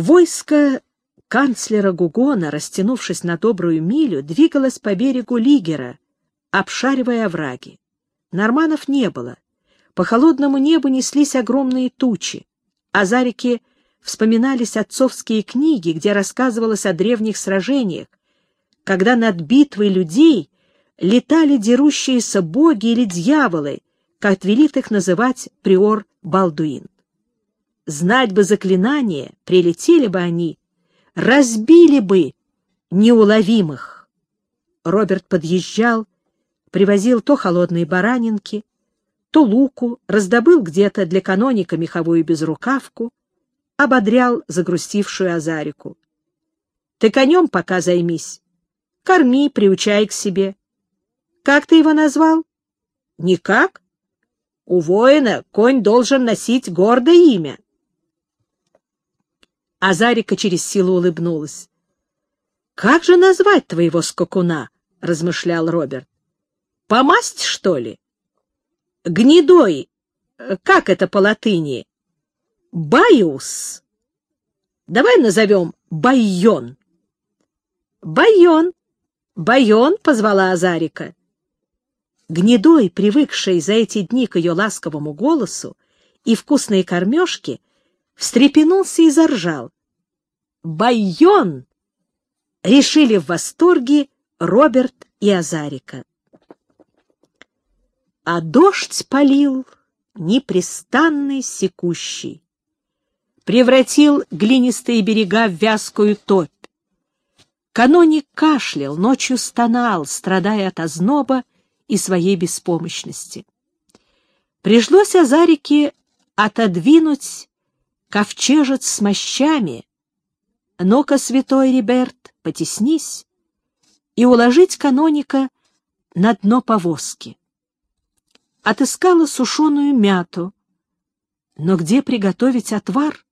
Войско канцлера Гугона, растянувшись на добрую милю, двигалось по берегу Лигера, обшаривая овраги. Норманов не было. По холодному небу неслись огромные тучи, а за реки вспоминались отцовские книги, где рассказывалось о древних сражениях, когда над битвой людей летали дерущиеся боги или дьяволы, как велит их называть приор Балдуин. Знать бы заклинание, прилетели бы они, разбили бы неуловимых. Роберт подъезжал, привозил то холодные баранинки, то луку, раздобыл где-то для каноника меховую безрукавку, ободрял загрустившую Азарику. — Ты конем пока займись. Корми, приучай к себе. — Как ты его назвал? — Никак. У воина конь должен носить гордое имя. Азарика через силу улыбнулась. — Как же назвать твоего скакуна? — размышлял Роберт. — Помасть, что ли? — Гнедой. Как это по латыни? Байус. Давай назовем Байон. Байон. Байон, позвала Азарика. Гнедой, привыкший за эти дни к ее ласковому голосу и вкусной кормежке, встрепенулся и заржал. Байон! Решили в восторге Роберт и Азарика. А дождь полил непрестанный секущий превратил глинистые берега в вязкую топь. Каноник кашлял, ночью стонал, страдая от озноба и своей беспомощности. Пришлось Азарике отодвинуть ковчежец с мощами. Но-ка, святой Риберт, потеснись и уложить каноника на дно повозки. Отыскала сушеную мяту, но где приготовить отвар?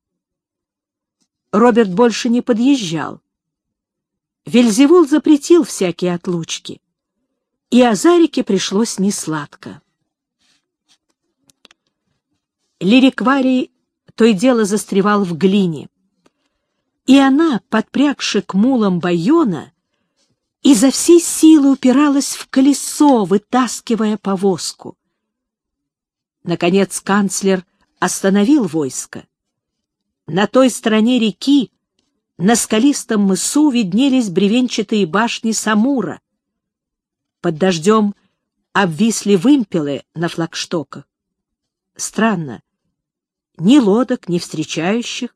Роберт больше не подъезжал. Вельзевул запретил всякие отлучки, и Азарике пришлось несладко. Лирикварий то и дело застревал в глине, и она, подпрягши к мулам Байона, изо всей силы упиралась в колесо, вытаскивая повозку. Наконец канцлер остановил войско. На той стороне реки, на скалистом мысу, виднелись бревенчатые башни Самура. Под дождем обвисли вымпелы на флагштоках. Странно, ни лодок, ни встречающих,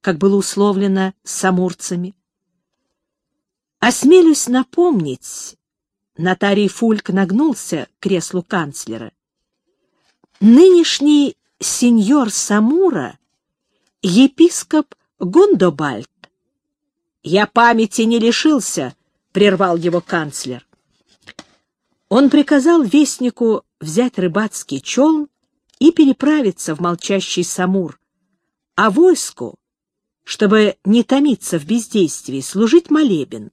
как было условлено с самурцами. Осмелюсь напомнить, нотарий Фульк нагнулся к креслу канцлера. Нынешний сеньор Самура епископ Гундобальд. «Я памяти не лишился», — прервал его канцлер. Он приказал вестнику взять рыбацкий челн и переправиться в молчащий Самур, а войску, чтобы не томиться в бездействии, служить молебен.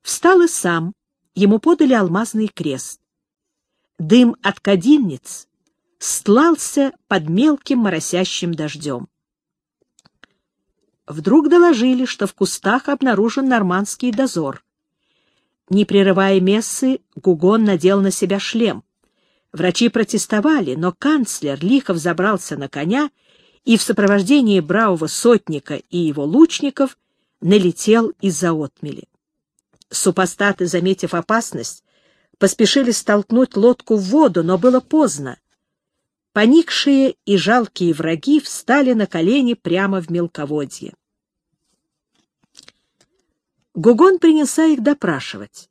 Встал и сам, ему подали алмазный крест. Дым от кадильниц стлался под мелким моросящим дождем. Вдруг доложили, что в кустах обнаружен нормандский дозор. Не прерывая мессы, Гугон надел на себя шлем. Врачи протестовали, но канцлер лихо взобрался на коня и в сопровождении бравого сотника и его лучников налетел из-за отмели. Супостаты, заметив опасность, поспешили столкнуть лодку в воду, но было поздно. Поникшие и жалкие враги встали на колени прямо в мелководье. Гугон принялся их допрашивать,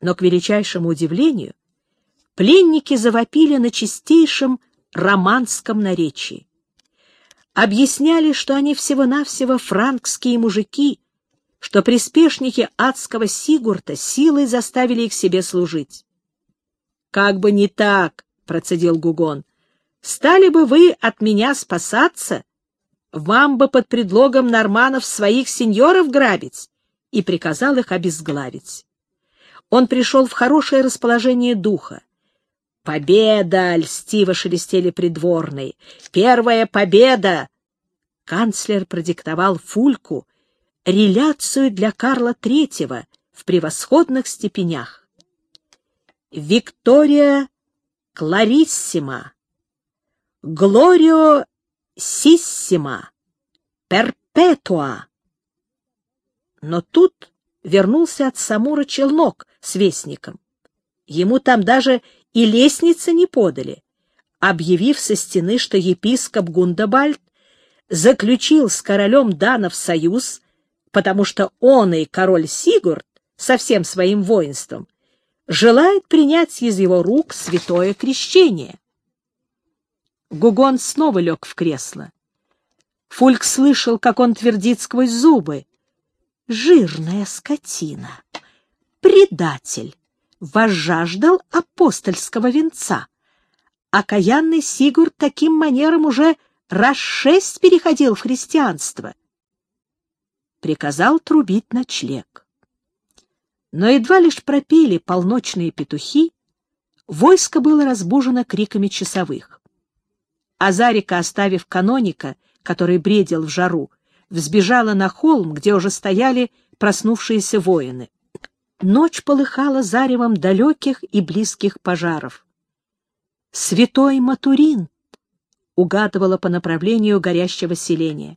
но, к величайшему удивлению, пленники завопили на чистейшем романском наречии. Объясняли, что они всего-навсего франкские мужики, что приспешники адского Сигурта силой заставили их себе служить. «Как бы не так», — процедил Гугон, — «стали бы вы от меня спасаться, вам бы под предлогом норманов своих сеньоров грабить, и приказал их обезглавить. Он пришел в хорошее расположение духа. «Победа!» — льстиво шелестели придворные. «Первая победа!» канцлер продиктовал Фульку реляцию для Карла III в превосходных степенях. Виктория Клариссима, Глорио Сиссима, Перпетуа. Но тут вернулся от Самура челнок с вестником. Ему там даже и лестницы не подали, объявив со стены, что епископ Гундабальд заключил с королем Данов союз, потому что он и король Сигурд со всем своим воинством желает принять из его рук святое крещение. Гугон снова лег в кресло. Фульк слышал, как он твердит сквозь зубы. «Жирная скотина! Предатель! Возжаждал апостольского венца!» Окаянный Сигурд таким манером уже раз шесть переходил в христианство. Приказал трубить ночлег. Но едва лишь пропели полночные петухи, войско было разбужено криками часовых. Азарика, оставив каноника, который бредил в жару, взбежала на холм, где уже стояли проснувшиеся воины. Ночь полыхала заревом далеких и близких пожаров. Святой Матурин угадывала по направлению горящего селения.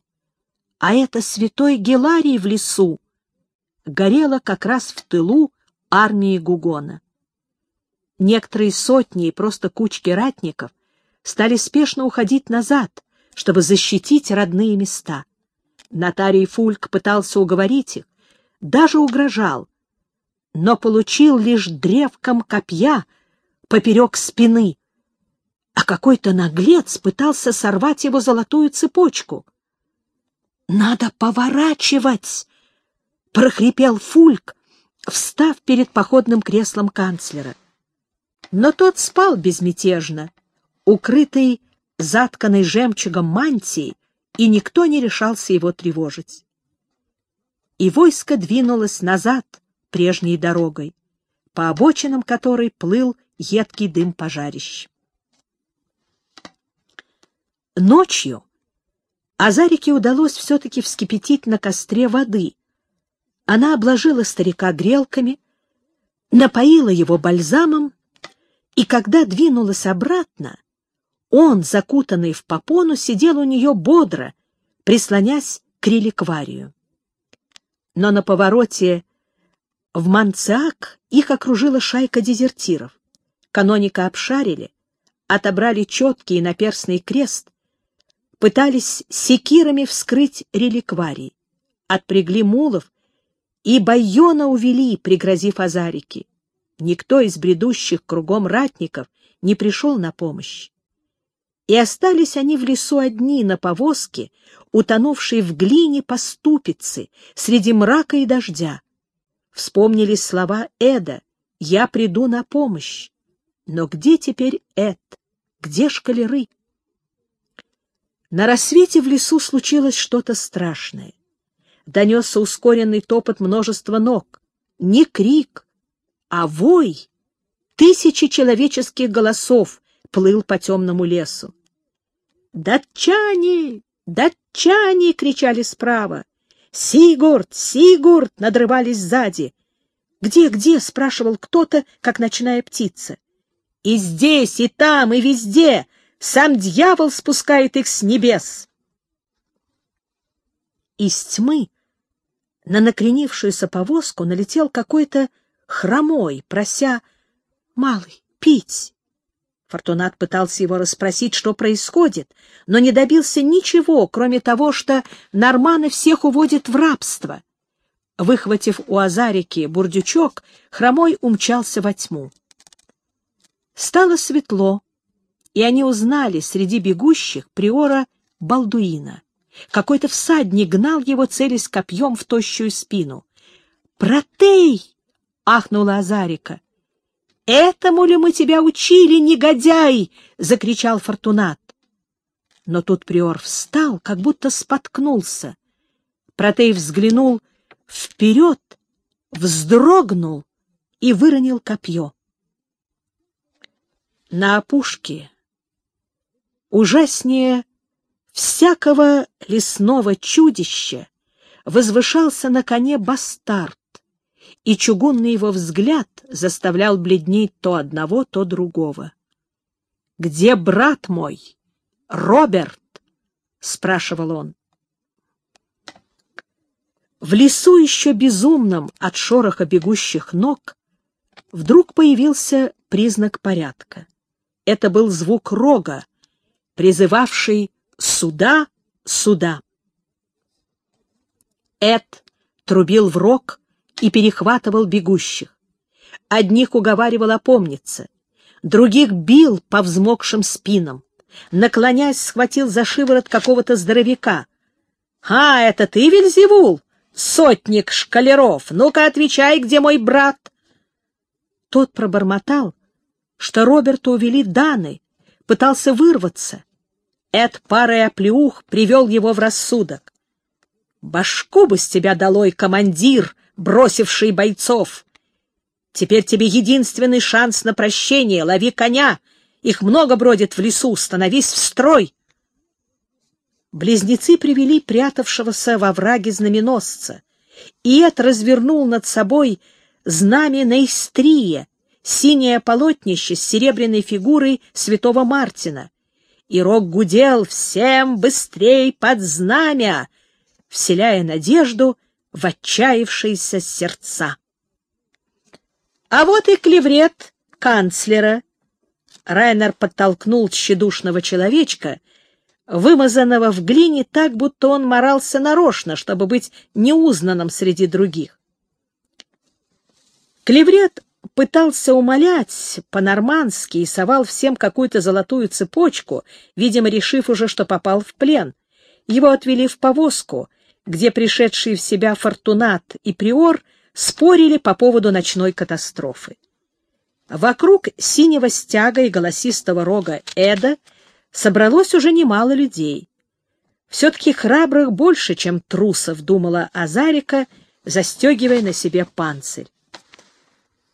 А это святой Геларий в лесу горело как раз в тылу армии Гугона. Некоторые сотни и просто кучки ратников стали спешно уходить назад, чтобы защитить родные места. Нотарий Фульк пытался уговорить их, даже угрожал, но получил лишь древком копья поперек спины, а какой-то наглец пытался сорвать его золотую цепочку. «Надо поворачивать!» — прохрипел Фульк, встав перед походным креслом канцлера. Но тот спал безмятежно, укрытый затканной жемчугом мантией, и никто не решался его тревожить. И войско двинулось назад прежней дорогой, по обочинам которой плыл едкий дым пожарищ. Ночью Азарике удалось все-таки вскипятить на костре воды. Она обложила старика грелками, напоила его бальзамом, и когда двинулась обратно, он, закутанный в попону, сидел у нее бодро, прислонясь к реликварию. Но на повороте в Манциак их окружила шайка дезертиров. Каноника обшарили, отобрали четкий наперстный крест пытались секирами вскрыть реликварий, отпрягли мулов и Байона увели, пригрозив Азарике. Никто из бредущих кругом ратников не пришел на помощь. И остались они в лесу одни на повозке, утонувшей в глине по ступице, среди мрака и дождя. Вспомнили слова Эда «Я приду на помощь». Но где теперь Эд? Где шкалеры? На рассвете в лесу случилось что-то страшное. Донесся ускоренный топот множества ног. Не крик, а вой. Тысячи человеческих голосов плыл по темному лесу. «Датчане! Датчане!» — кричали справа. «Сигурд! Сигурд!» — надрывались сзади. «Где, где?» — спрашивал кто-то, как ночная птица. «И здесь, и там, и везде!» Сам дьявол спускает их с небес. Из тьмы на накренившуюся повозку налетел какой-то хромой, прося «Малый, пить!» Фортунат пытался его расспросить, что происходит, но не добился ничего, кроме того, что норманы всех уводят в рабство. Выхватив у Азарики бурдючок, хромой умчался во тьму. Стало светло, и они узнали среди бегущих приора Балдуина. Какой-то всадник гнал его, целясь копьем в тощую спину. «Протей!» — ахнула Азарика. «Этому ли мы тебя учили, негодяй?» — закричал Фортунат. Но тут приор встал, как будто споткнулся. Протей взглянул вперед, вздрогнул и выронил копье. На опушке Ужаснее всякого лесного чудища возвышался на коне бастард, и чугунный его взгляд заставлял бледнеть то одного, то другого. — Где брат мой? Роберт? — спрашивал он. В лесу еще безумном от шороха бегущих ног вдруг появился признак порядка. Это был звук рога, призывавший «Сюда, сюда!». Эд трубил в рог и перехватывал бегущих. Одних уговаривал опомниться, других бил по взмокшим спинам. Наклонясь, схватил за шиворот какого-то здоровяка. — А, это ты, Вельзевул? Сотник шкалеров! Ну-ка, отвечай, где мой брат? Тот пробормотал, что Роберта увели Даны, пытался вырваться. Эд парой оплеух привел его в рассудок. «Башку бы с тебя долой, командир, бросивший бойцов! Теперь тебе единственный шанс на прощение, лови коня, их много бродит в лесу, становись в строй!» Близнецы привели прятавшегося во враге знаменосца, и Эд развернул над собой знамя на истрие, синее полотнище с серебряной фигурой святого Мартина. И рог гудел «Всем быстрей под знамя!», вселяя надежду в отчаявшиеся сердца. А вот и клеврет канцлера. Райнер подтолкнул тщедушного человечка, вымазанного в глине так, будто он морался нарочно, чтобы быть неузнанным среди других. Клеврет пытался умолять по-нормански и совал всем какую-то золотую цепочку, видимо, решив уже, что попал в плен. Его отвели в повозку, где пришедшие в себя Фортунат и Приор спорили по поводу ночной катастрофы. Вокруг синего стяга и голосистого рога Эда — собралось уже немало людей. Все-таки храбрых больше, чем трусов, думала Азарика, застегивая на себе панцирь.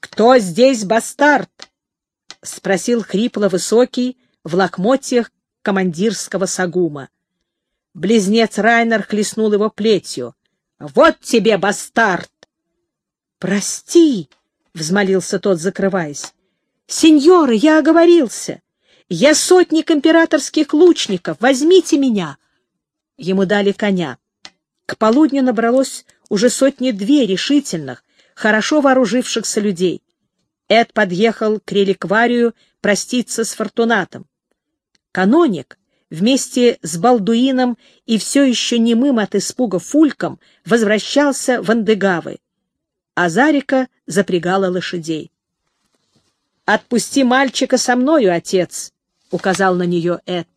«Кто здесь бастард?» — спросил хрипло-высокий в лохмотьях командирского сагума. Близнец Райнер хлестнул его плетью. «Вот тебе, бастард!» «Прости!» — взмолился тот, закрываясь. «Сеньоры, я оговорился. Я сотник императорских лучников, возьмите меня!» Ему дали коня. К полудню набралось уже сотни-две решительных, хорошо вооружившихся людей. Эд подъехал к реликварию проститься с Фортунатом. Каноник вместе с Балдуином и все еще немым от испуга Фульком возвращался в Андегавы. Азарика запрягала лошадей. «Отпусти мальчика со мною, отец!» указал на нее Эд.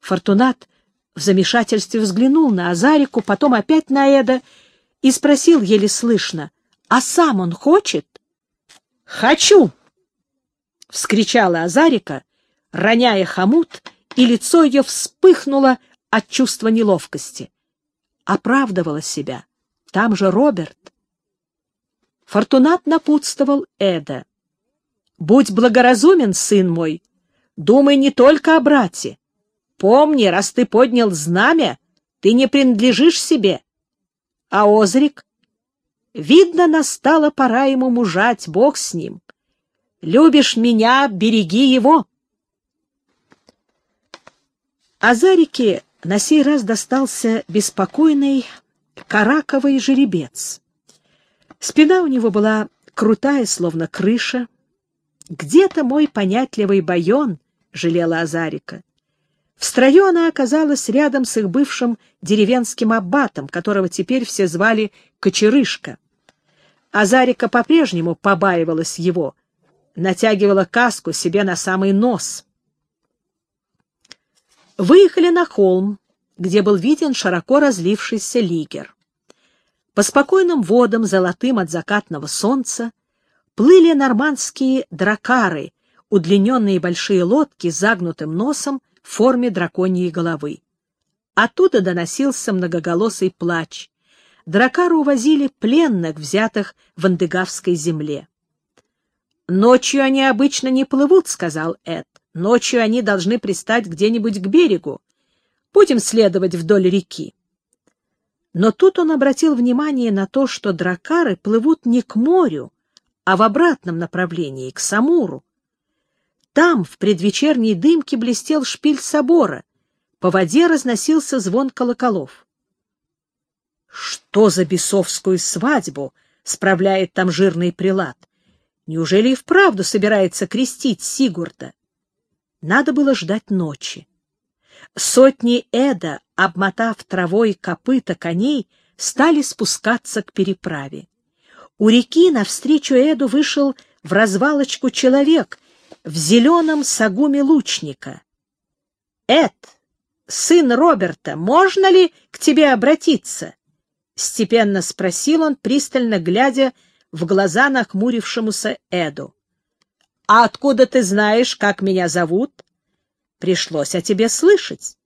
Фортунат в замешательстве взглянул на Азарику, потом опять на Эда и спросил еле слышно, «А сам он хочет?» «Хочу!» — вскричала Азарика, роняя хомут, и лицо ее вспыхнуло от чувства неловкости. Оправдывала себя. Там же Роберт. Фортунат напутствовал Эда. «Будь благоразумен, сын мой!» Думай не только о брате. Помни, раз ты поднял знамя, ты не принадлежишь себе. А Озрик? Видно, настала пора ему мужать, Бог с ним. Любишь меня, береги его. Азарике на сей раз достался беспокойный караковый жеребец. Спина у него была крутая, словно крыша. Где-то мой понятливый байон жалела Азарика. В строю она оказалась рядом с их бывшим деревенским аббатом, которого теперь все звали Кочерышка. Азарика по-прежнему побаивалась его, натягивала каску себе на самый нос. Выехали на холм, где был виден широко разлившийся лигер. По спокойным водам, золотым от закатного солнца, плыли нормандские дракары — удлиненные большие лодки с загнутым носом в форме драконьей головы. Оттуда доносился многоголосый плач. Дракары увозили пленных, взятых в Андыгавской земле. «Ночью они обычно не плывут», — сказал Эд. «Ночью они должны пристать где-нибудь к берегу. Будем следовать вдоль реки. Но тут он обратил внимание на то, что дракары плывут не к морю, а в обратном направлении, к Самуру. Там, в предвечерней дымке, блестел шпиль собора, по воде разносился звон колоколов. Что за бесовскую свадьбу справляет там жирный прилад? Неужели и вправду собирается крестить Сигурда? Надо было ждать ночи. Сотни Эда, обмотав травой копыта коней, стали спускаться к переправе. У реки навстречу Эду вышел в развалочку человек в зеленом сагуме лучника. «Эд, сын Роберта, можно ли к тебе обратиться?» — степенно спросил он, пристально глядя в глаза нахмурившемуся Эду. «А откуда ты знаешь, как меня зовут?» «Пришлось о тебе слышать».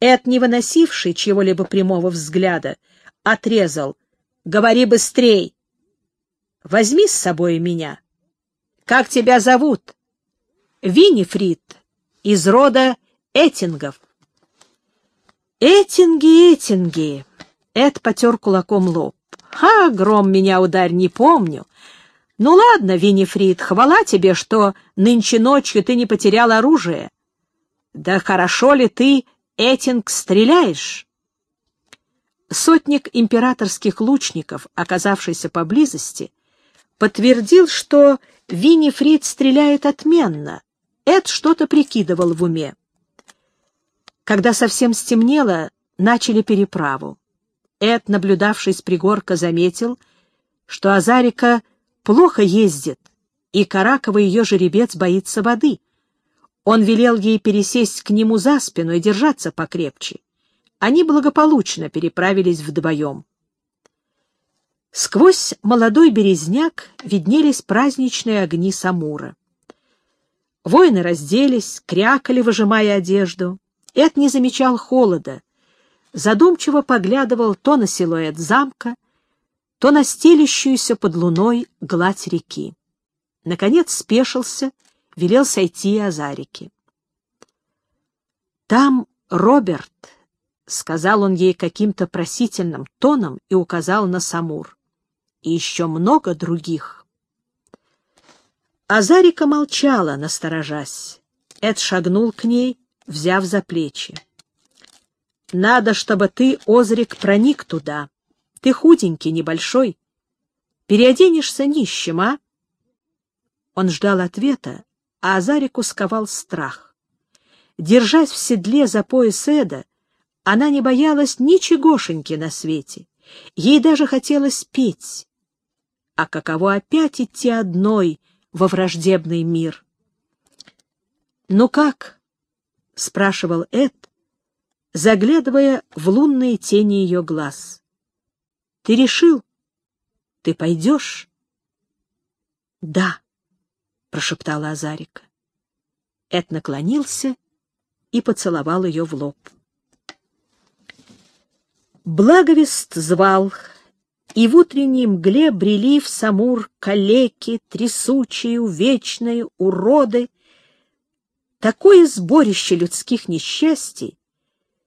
Эд, не выносивший чего-либо прямого взгляда, отрезал. «Говори быстрей!» «Возьми с собой меня». «Как тебя зовут?» «Винифрид, из рода Этингов». «Этинги, Этинги!» Эд потер кулаком лоб. «Ха, гром меня ударь, не помню. Ну ладно, Винифрид, хвала тебе, что нынче ночью ты не потерял оружие. Да хорошо ли ты, Этинг, стреляешь?» Сотник императорских лучников, оказавшийся поблизости, подтвердил, что Винифрид стреляет отменно. Эд что-то прикидывал в уме. Когда совсем стемнело, начали переправу. Эд, наблюдавший с пригорка, заметил, что Азарика плохо ездит, и Каракова ее жеребец боится воды. Он велел ей пересесть к нему за спину и держаться покрепче. Они благополучно переправились вдвоем. Сквозь молодой березняк виднелись праздничные огни Самура. Воины разделись, крякали, выжимая одежду. Эд не замечал холода, задумчиво поглядывал то на силуэт замка, то на стелящуюся под луной гладь реки. Наконец спешился, велел сойти Азарики. «Там Роберт», — сказал он ей каким-то просительным тоном и указал на Самур. «И еще много других». Азарика молчала, насторожась. Эд шагнул к ней, взяв за плечи. «Надо, чтобы ты, Озрик, проник туда. Ты худенький, небольшой. Переоденешься нищим, а?» Он ждал ответа, а Азарику сковал страх. Держась в седле за пояс Эда, она не боялась ничегошеньки на свете. Ей даже хотелось петь. А каково опять идти одной во враждебный мир? «Ну как?» — спрашивал Эд, заглядывая в лунные тени ее глаз. — Ты решил? Ты пойдешь? — Да, — прошептала Азарика. Эд наклонился и поцеловал ее в лоб. Благовест звал, и в утренней мгле брели в Самур калеки, трясучие, увечные, уроды. Такое сборище людских несчастий,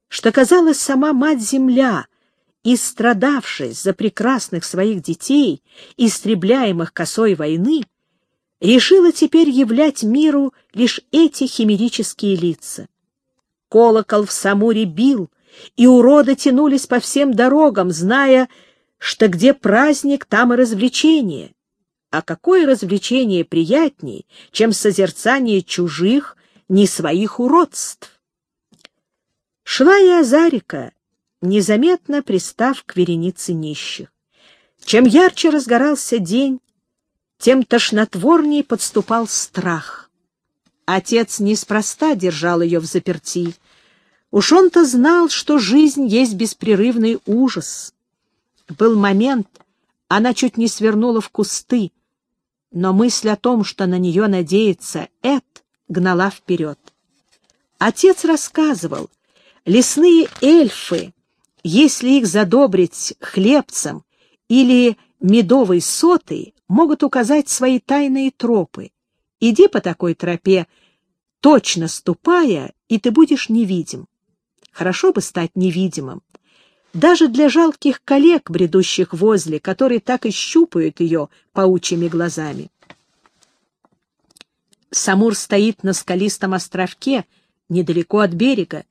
что, казалось, сама Мать-Земля, истрадавшись за прекрасных своих детей, истребляемых косой войны, решила теперь являть миру лишь эти химерические лица. Колокол в Самуре бил, и уроды тянулись по всем дорогам, зная, что где праздник, там и развлечение. А какое развлечение приятней, чем созерцание чужих, не своих уродств? Шла и Азарика, незаметно пристав к веренице нищих. Чем ярче разгорался день, тем тошнотворней подступал страх. Отец неспроста держал ее в заперти. Уж он-то знал, что жизнь есть беспрерывный ужас. Был момент, она чуть не свернула в кусты, но мысль о том, что на нее надеется Эд, гнала вперед. Отец рассказывал, Лесные эльфы, если их задобрить хлебцем или медовой сотой, могут указать свои тайные тропы. Иди по такой тропе, точно ступая, и ты будешь невидим. Хорошо бы стать невидимым. Даже для жалких коллег, бредущих возле, которые так и щупают ее паучьими глазами. Самур стоит на скалистом островке, недалеко от берега.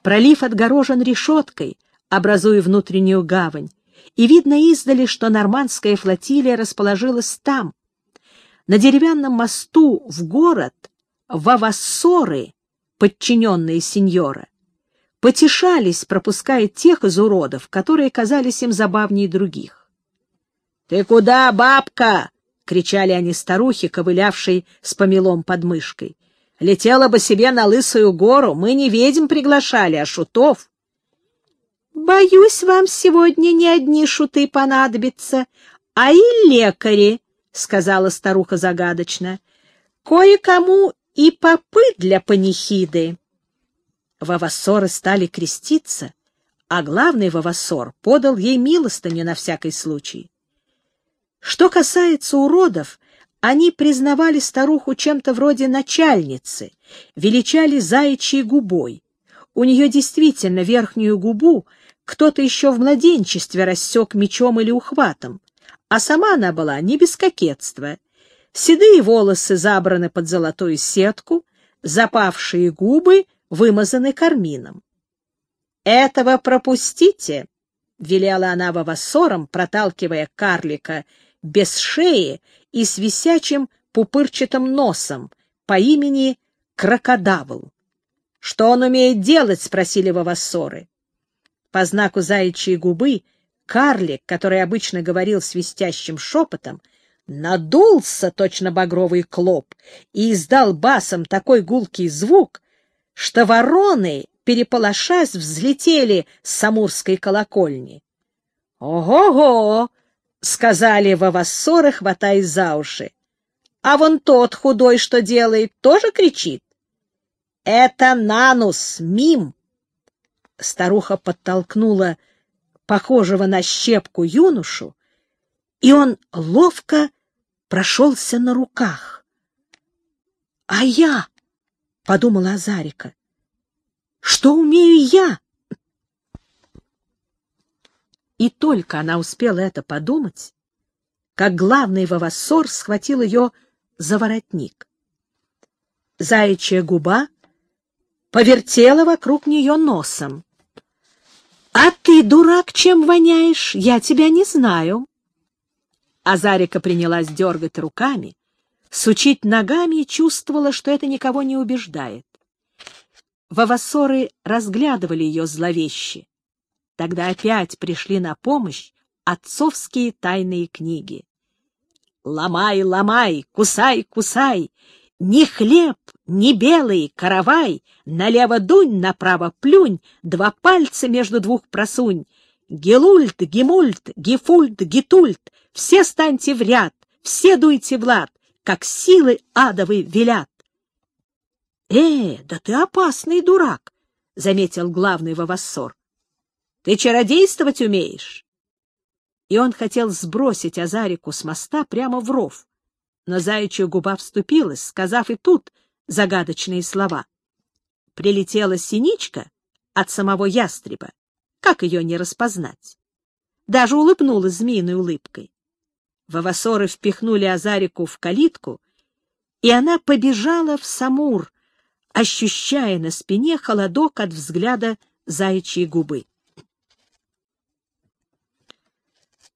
Пролив отгорожен решеткой, образуя внутреннюю гавань, и видно издали, что нормандская флотилия расположилась там. На деревянном мосту в город вавассоры, подчиненные сеньора, потешались, пропуская тех из уродов, которые казались им забавнее других. — Ты куда, бабка? кричали они старухи, ковылявшей с помелом под мышкой. Летела бы себе на лысую гору, мы не ведьм приглашали, а шутов. Боюсь, вам сегодня не одни шуты понадобятся, а и лекари, — сказала старуха загадочно. Кое-кому и попы для панихиды. Вавассоры стали креститься, а главный Вавассор подал ей милостыню на всякий случай. Что касается уродов, они признавали старуху чем-то вроде начальницы, величали заячьей губой. У нее действительно верхнюю губу кто-то еще в младенчестве рассек мечом или ухватом, а сама она была не без кокетства. Седые волосы забраны под золотую сетку, запавшие губы вымазаны кармином. «Этого пропустите!» — велела она вавассором, проталкивая карлика без шеи и с висячим пупырчатым носом по имени Крокодавл. «Что он умеет делать?» — спросили вавассоры. По знаку заячьей губы карлик, который обычно говорил свистящим шепотом, надулся точно багровый клоп и издал басом такой гулкий звук, что вороны, переполошась, взлетели с самурской колокольни. «Ого-го!» — сказали вавассоры, хватаясь за уши. «А вон тот худой, что делает, тоже кричит?» «Это Нанус, мим!» Старуха подтолкнула похожего на щепку юношу, и он ловко прошелся на руках. «А я?» — подумала Азарика. «Что умею я?» И только она успела это подумать, как главный вавассор схватил ее за воротник. Заячья губа повертела вокруг нее носом. — А ты, дурак, чем воняешь? Я тебя не знаю. Азарика принялась дергать руками, сучить ногами и чувствовала, что это никого не убеждает. Вавассоры разглядывали ее зловеще. Тогда опять пришли на помощь отцовские тайные книги. «Ломай, ломай, кусай, кусай, ни хлеб, ни белый, каравай, налево дунь, направо плюнь, два пальца между двух просунь, гелульт, гемульт, гефульт, гетульт, все станьте в ряд, все дуйте в лад, как силы адовы велят. — Э, да ты опасный дурак, — заметил главный вавассор. Ты чародействовать умеешь? И он хотел сбросить Азарику с моста прямо в ров, но заячья губа вступилась, сказав и тут загадочные слова. Прилетела синичка от самого ястреба. Как ее не распознать? Даже улыбнулась змеиной улыбкой. Вавасоры впихнули Азарику в калитку, и она побежала в Самур, ощущая на спине холодок от взгляда заячьей губы.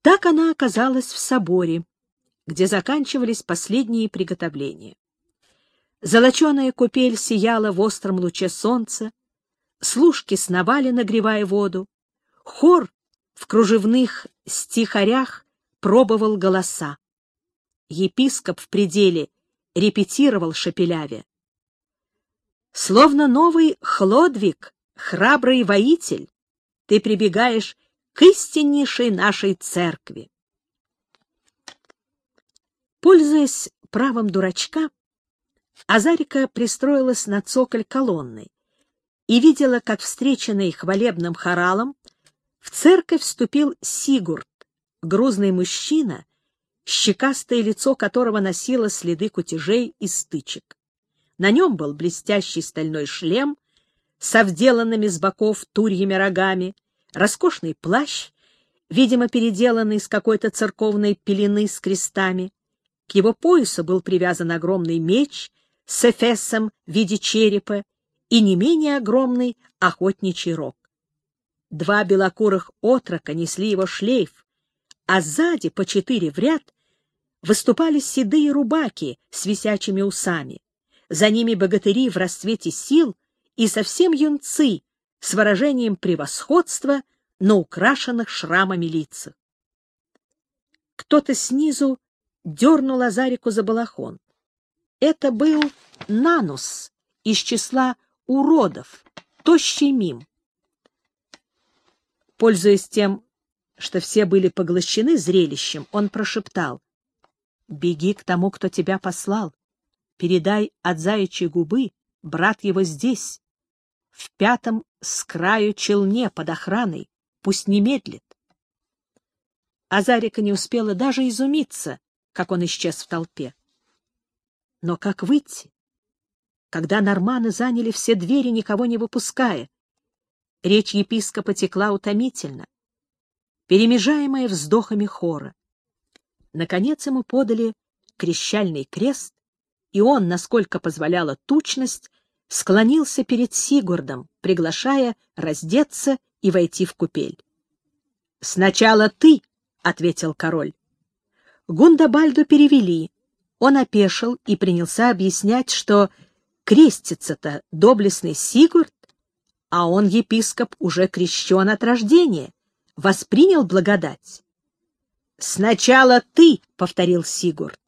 Так она оказалась в соборе, где заканчивались последние приготовления. Золоченая купель сияла в остром луче солнца, служки сновали, нагревая воду, хор в кружевных стихарях пробовал голоса. Епископ в пределе репетировал шепеляве. Словно новый Хлодвиг, храбрый воитель, ты прибегаешь к истиннейшей нашей церкви. Пользуясь правом дурачка, Азарика пристроилась на цоколь колонны и видела, как встреченный хвалебным хоралом в церковь вступил Сигурд, грузный мужчина, щекастое лицо которого носило следы кутежей и стычек. На нем был блестящий стальной шлем со вделанными с боков турьями рогами, роскошный плащ, видимо, переделанный из какой-то церковной пелены с крестами. К его поясу был привязан огромный меч с эфесом в виде черепа и не менее огромный охотничий рог. Два белокурых отрока несли его шлейф, а сзади по четыре в ряд выступали седые рубаки с висячими усами. За ними богатыри в расцвете сил и совсем юнцы с выражением превосходства на украшенных шрамами лицах. Кто-то снизу дернул Азарику за балахон. Это был Нанус из числа уродов, тощий мим. Пользуясь тем, что все были поглощены зрелищем, он прошептал. — Беги к тому, кто тебя послал. Передай от заячьей губы, брат его здесь, в пятом с краю челне под охраной, пусть не медлит. Азарика не успела даже изумиться, как он исчез в толпе. Но как выйти, когда норманы заняли все двери, никого не выпуская? Речь епископа текла утомительно, перемежаемая вздохами хора. Наконец ему подали крещальный крест, и он, насколько позволяла тучность, склонился перед Сигурдом, приглашая раздеться и войти в купель. — Сначала ты, — ответил король. Гундабальду перевели. Он опешил и принялся объяснять, что крестится-то доблестный Сигурд, а он, епископ, уже крещен от рождения, воспринял благодать. «Сначала ты», — повторил Сигурд.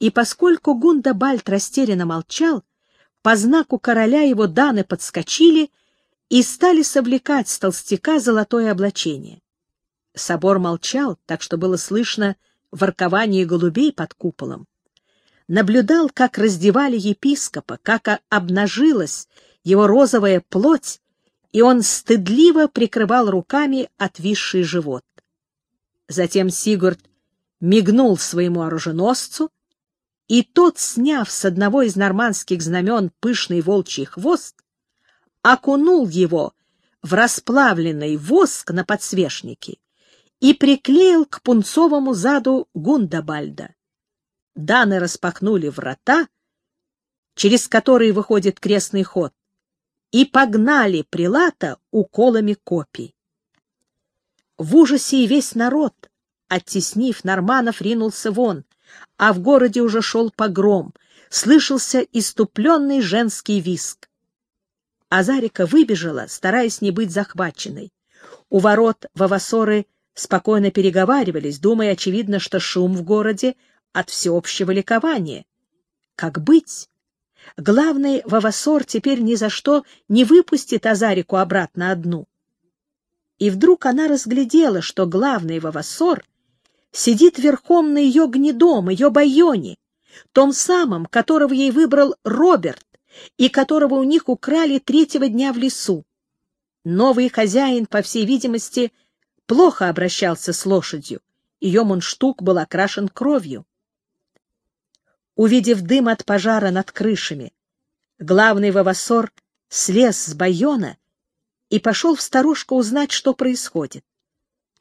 И поскольку Гундабальд растерянно молчал, по знаку короля его даны подскочили и стали совлекать с толстяка золотое облачение. Собор молчал, так что было слышно воркование голубей под куполом. Наблюдал, как раздевали епископа, как обнажилась его розовая плоть, и он стыдливо прикрывал руками отвисший живот. Затем Сигурд мигнул своему оруженосцу, и тот, сняв с одного из нормандских знамен пышный волчий хвост, окунул его в расплавленный воск на подсвечнике и приклеил к пунцовому заду Гундабальда. Даны распахнули врата, через которые выходит крестный ход, и погнали прилата уколами копий. В ужасе и весь народ, оттеснив норманов, ринулся вон, а в городе уже шел погром, слышался иступленный женский виск. Азарика выбежала, стараясь не быть захваченной. У ворот вавасоры спокойно переговаривались, думая, очевидно, что шум в городе от всеобщего ликования. Как быть? Главный вавасор теперь ни за что не выпустит Азарику обратно одну. И вдруг она разглядела, что главный вавасор сидит верхом на ее гнедом, ее байоне, том самом, которого ей выбрал Роберт и которого у них украли третьего дня в лесу. Новый хозяин, по всей видимости, плохо обращался с лошадью. Ее мундштук был окрашен кровью. Увидев дым от пожара над крышами, главный вавасор слез с байона и пошел в сторожку узнать, что происходит.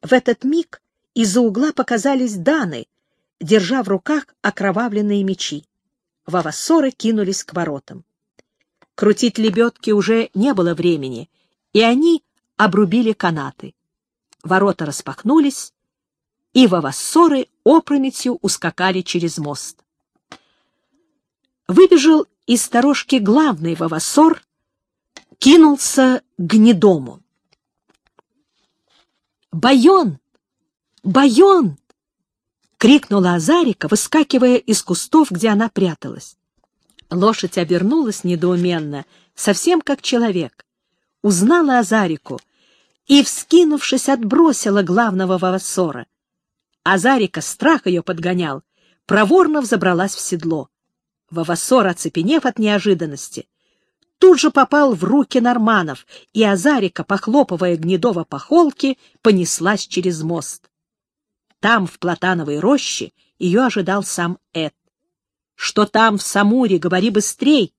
В этот миг из-за угла показались Даны, держа в руках окровавленные мечи. Вавассоры кинулись к воротам. Крутить лебедки уже не было времени, и они обрубили канаты. Ворота распахнулись, и вавассоры опрометью ускакали через мост. Выбежал из сторожки главный вавассор, кинулся к гнедому. «Байон! Байон!» — крикнула Азарика, выскакивая из кустов, где она пряталась. Лошадь обернулась недоуменно, совсем как человек. Узнала Азарику и, вскинувшись, отбросила главного вавассора. Азарика, страх ее подгонял, проворно взобралась в седло. Вавассор, оцепенев от неожиданности, тут же попал в руки норманов, и Азарика, похлопывая Гнедова по холке, понеслась через мост. Там, в платановой роще, ее ожидал сам Эд. «Что там, в Самуре? Говори быстрей!»